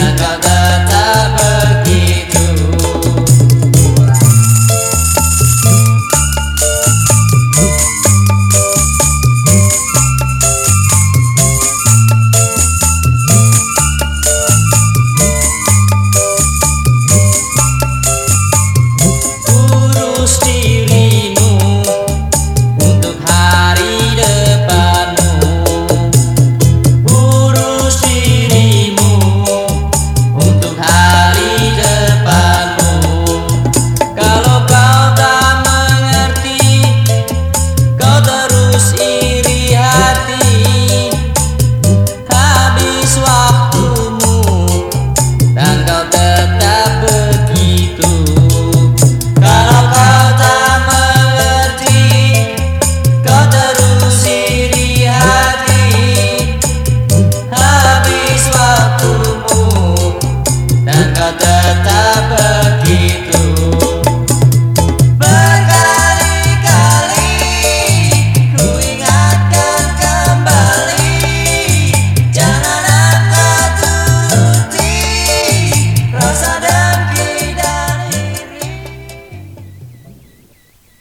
da da da.